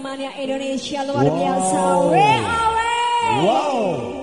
lagi Indonesia luar wow. biasa. Wow.